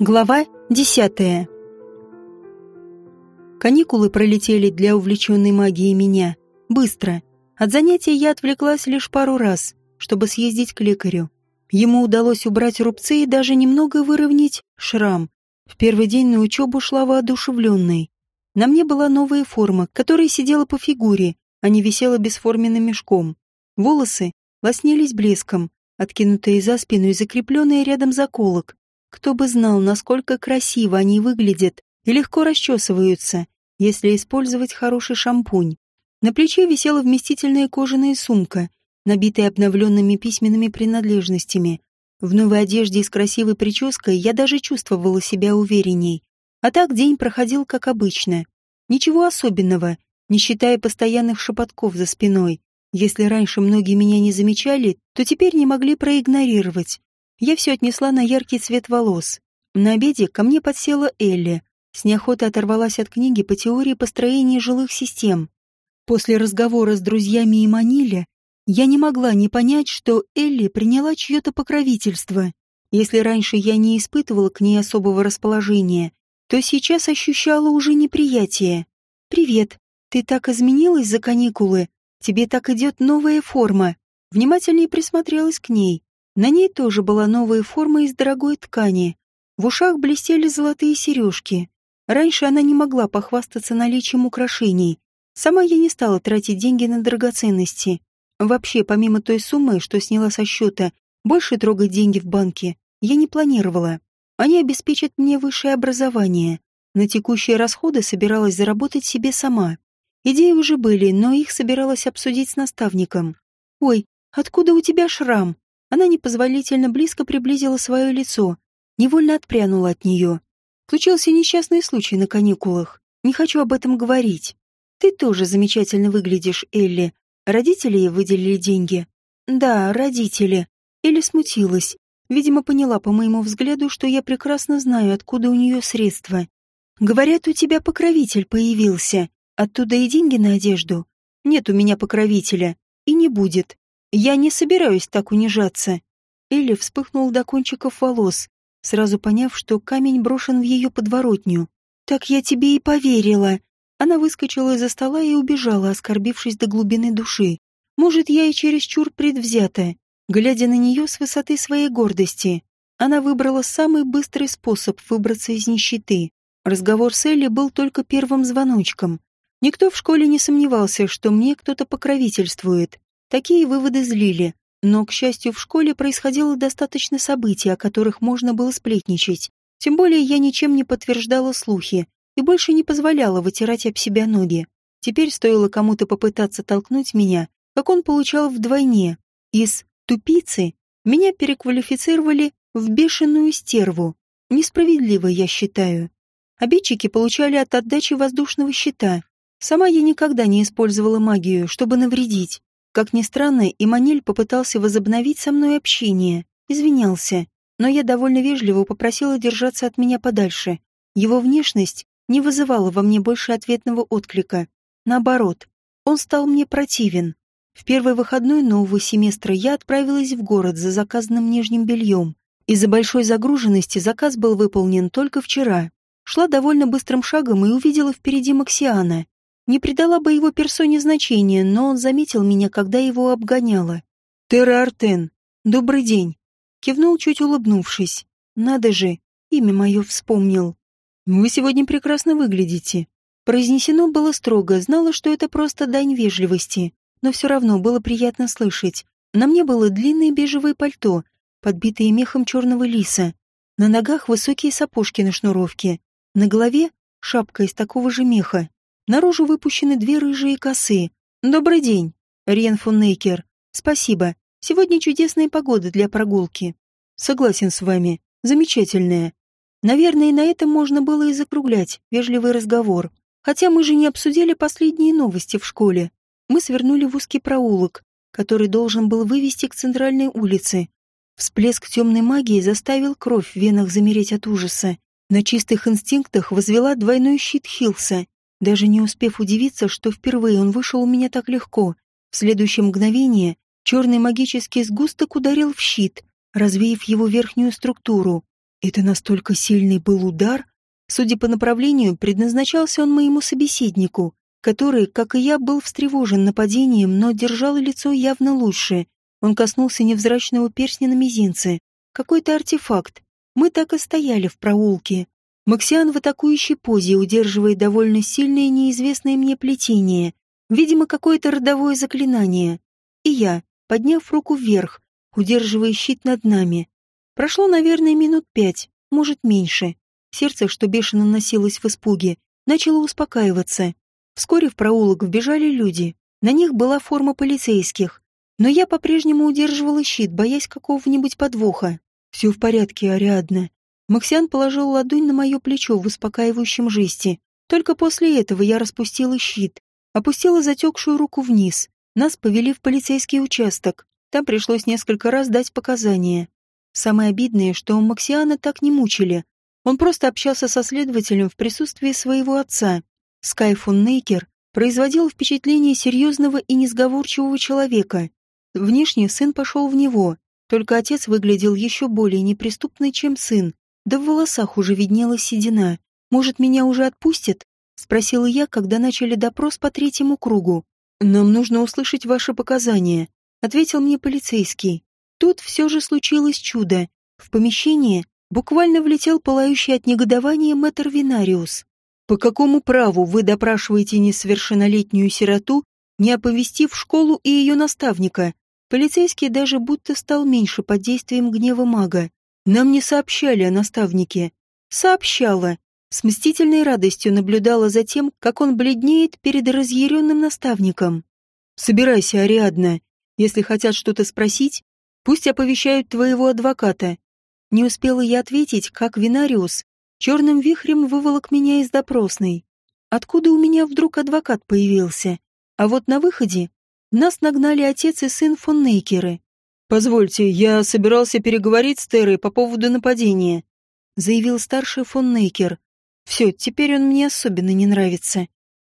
Глава десятая. Каникулы пролетели для увлеченной магией меня. Быстро. От занятия я отвлеклась лишь пару раз, чтобы съездить к лекарю. Ему удалось убрать рубцы и даже немного выровнять шрам. В первый день на учебу шла воодушевленной. На мне была новая форма, которая сидела по фигуре, а не висела бесформенным мешком. Волосы лоснились блеском, откинутые за спину и закрепленные рядом заколок. Кто бы знал, насколько красиво они выглядят и легко расчесываются, если использовать хороший шампунь. На плече висела вместительная кожаная сумка, набитая обновленными письменными принадлежностями. В новой одежде и с красивой прической я даже чувствовала себя уверенней. А так день проходил как обычно. Ничего особенного, не считая постоянных шепотков за спиной. Если раньше многие меня не замечали, то теперь не могли проигнорировать. Я все отнесла на яркий цвет волос. На обеде ко мне подсела Элли. С неохотой оторвалась от книги по теории построения жилых систем. После разговора с друзьями и Маниле я не могла не понять, что Элли приняла чье-то покровительство. Если раньше я не испытывала к ней особого расположения, то сейчас ощущала уже неприятие. «Привет. Ты так изменилась за каникулы. Тебе так идет новая форма». Внимательнее присмотрелась к ней. На ней тоже была новая форма из дорогой ткани. В ушах блестели золотые сережки. Раньше она не могла похвастаться наличием украшений. Сама я не стала тратить деньги на драгоценности. Вообще, помимо той суммы, что сняла со счета, больше трогать деньги в банке я не планировала. Они обеспечат мне высшее образование. На текущие расходы собиралась заработать себе сама. Идеи уже были, но их собиралась обсудить с наставником. «Ой, откуда у тебя шрам?» Она непозволительно близко приблизила свое лицо, невольно отпрянула от нее. Случился несчастный случай на каникулах. Не хочу об этом говорить. Ты тоже замечательно выглядишь, Элли. Родители выделили деньги? Да, родители. Элли смутилась. Видимо, поняла по моему взгляду, что я прекрасно знаю, откуда у нее средства. Говорят, у тебя покровитель появился. Оттуда и деньги на одежду. Нет у меня покровителя. И не будет. Я не собираюсь так унижаться. Элли вспыхнул до кончиков волос, сразу поняв, что камень брошен в ее подворотню. Так я тебе и поверила. Она выскочила из-за стола и убежала, оскорбившись до глубины души. Может, я и чересчур предвзята. Глядя на нее с высоты своей гордости, она выбрала самый быстрый способ выбраться из нищеты. Разговор с Элли был только первым звоночком. Никто в школе не сомневался, что мне кто-то покровительствует. Такие выводы злили, но, к счастью, в школе происходило достаточно событий, о которых можно было сплетничать. Тем более я ничем не подтверждала слухи и больше не позволяла вытирать об себя ноги. Теперь стоило кому-то попытаться толкнуть меня, как он получал вдвойне. Из «тупицы» меня переквалифицировали в бешеную стерву. Несправедливо, я считаю. Обидчики получали от отдачи воздушного щита. Сама я никогда не использовала магию, чтобы навредить. Как ни странно, Иманель попытался возобновить со мной общение, извинялся, но я довольно вежливо попросила держаться от меня подальше. Его внешность не вызывала во мне больше ответного отклика. Наоборот, он стал мне противен. В первый выходной нового семестра я отправилась в город за заказанным нижним бельем. Из-за большой загруженности заказ был выполнен только вчера. Шла довольно быстрым шагом и увидела впереди Максиана. Не придала бы его персоне значения, но он заметил меня, когда его обгоняла. «Терра Артен, добрый день!» Кивнул, чуть улыбнувшись. «Надо же, имя мое вспомнил. Вы сегодня прекрасно выглядите». Произнесено было строго, знала, что это просто дань вежливости, но все равно было приятно слышать. На мне было длинное бежевое пальто, подбитое мехом черного лиса. На ногах высокие сапожки на шнуровке. На голове шапка из такого же меха. Наружу выпущены две рыжие косы. «Добрый день, Риен фон Нейкер. Спасибо. Сегодня чудесная погода для прогулки. Согласен с вами. Замечательная. Наверное, на этом можно было и закруглять вежливый разговор. Хотя мы же не обсудили последние новости в школе. Мы свернули в узкий проулок, который должен был вывести к центральной улице. Всплеск темной магии заставил кровь в венах замереть от ужаса. На чистых инстинктах возвела двойной щит Хилса даже не успев удивиться, что впервые он вышел у меня так легко, в следующее мгновение черный магический сгусток ударил в щит, развеяв его верхнюю структуру. Это настолько сильный был удар. Судя по направлению, предназначался он моему собеседнику, который, как и я, был встревожен нападением, но держал лицо явно лучше. Он коснулся невзрачного перстня на мизинце. Какой-то артефакт. Мы так и стояли в проулке. Максиан в атакующей позе, удерживая довольно сильное неизвестное мне плетение. Видимо, какое-то родовое заклинание. И я, подняв руку вверх, удерживая щит над нами. Прошло, наверное, минут пять, может, меньше. Сердце, что бешено носилось в испуге, начало успокаиваться. Вскоре в проулок вбежали люди. На них была форма полицейских. Но я по-прежнему удерживала щит, боясь какого-нибудь подвоха. «Все в порядке, Ариадна». Максиан положил ладонь на мое плечо в успокаивающем жесте. Только после этого я распустила щит, опустила затекшую руку вниз. Нас повели в полицейский участок. Там пришлось несколько раз дать показания. Самое обидное, что Максиана так не мучили. Он просто общался со следователем в присутствии своего отца. Скай фон Нейкер производил впечатление серьезного и несговорчивого человека. Внешне сын пошел в него, только отец выглядел еще более неприступный, чем сын. Да в волосах уже виднелась седина. «Может, меня уже отпустят?» — спросила я, когда начали допрос по третьему кругу. «Нам нужно услышать ваши показания», — ответил мне полицейский. Тут все же случилось чудо. В помещение буквально влетел пылающий от негодования мэтр Винариус. «По какому праву вы допрашиваете несовершеннолетнюю сироту, не оповестив школу и ее наставника?» Полицейский даже будто стал меньше под действием гнева мага. Нам не сообщали о наставнике. Сообщала. С мстительной радостью наблюдала за тем, как он бледнеет перед разъяренным наставником. «Собирайся, Ариадна. Если хотят что-то спросить, пусть оповещают твоего адвоката». Не успела я ответить, как Винариус черным вихрем выволок меня из допросной. Откуда у меня вдруг адвокат появился? А вот на выходе нас нагнали отец и сын фон Нейкеры. «Позвольте, я собирался переговорить с Терой по поводу нападения», заявил старший фон Нейкер. «Все, теперь он мне особенно не нравится».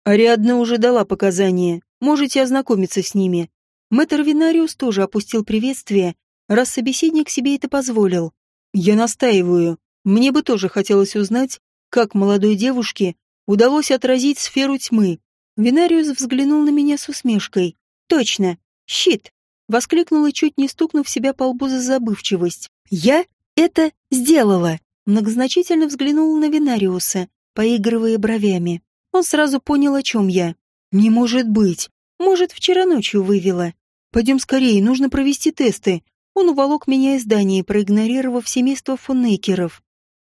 Ариадна уже дала показания. Можете ознакомиться с ними. Мэтр Винариус тоже опустил приветствие, раз собеседник себе это позволил. Я настаиваю. Мне бы тоже хотелось узнать, как молодой девушке удалось отразить сферу тьмы. Винариус взглянул на меня с усмешкой. Точно, щит! Воскликнула, чуть не стукнув себя по лбу за забывчивость. Я это сделала! Многозначительно взглянула на Винариуса, поигрывая бровями. Он сразу понял, о чем я. Не может быть. Может, вчера ночью вывела. Пойдем скорее, нужно провести тесты. Он уволок меня из здания, проигнорировав семейство фоннекеров.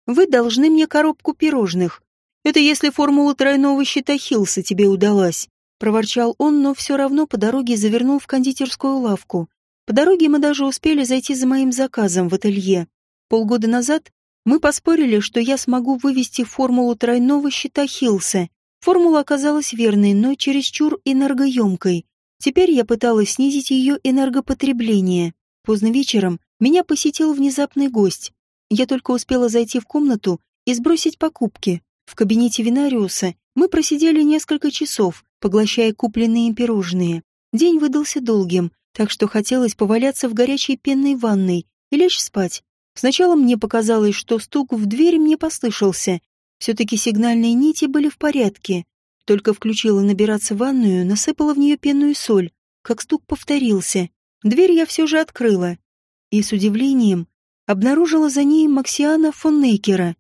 Вы должны мне коробку пирожных. Это если формула тройного щита Хилса тебе удалась. Проворчал он, но все равно по дороге завернул в кондитерскую лавку. По дороге мы даже успели зайти за моим заказом в ателье. Полгода назад мы поспорили, что я смогу вывести формулу тройного щита Хилса. Формула оказалась верной, но чересчур энергоемкой. Теперь я пыталась снизить ее энергопотребление. Поздно вечером меня посетил внезапный гость. Я только успела зайти в комнату и сбросить покупки. В кабинете Винариуса мы просидели несколько часов, поглощая купленные им пирожные. День выдался долгим, так что хотелось поваляться в горячей пенной ванной и лечь спать. Сначала мне показалось, что стук в дверь мне послышался. Все-таки сигнальные нити были в порядке. Только включила набираться ванную, насыпала в нее пенную соль. Как стук повторился. Дверь я все же открыла. И с удивлением обнаружила за ней Максиана фон Нейкера.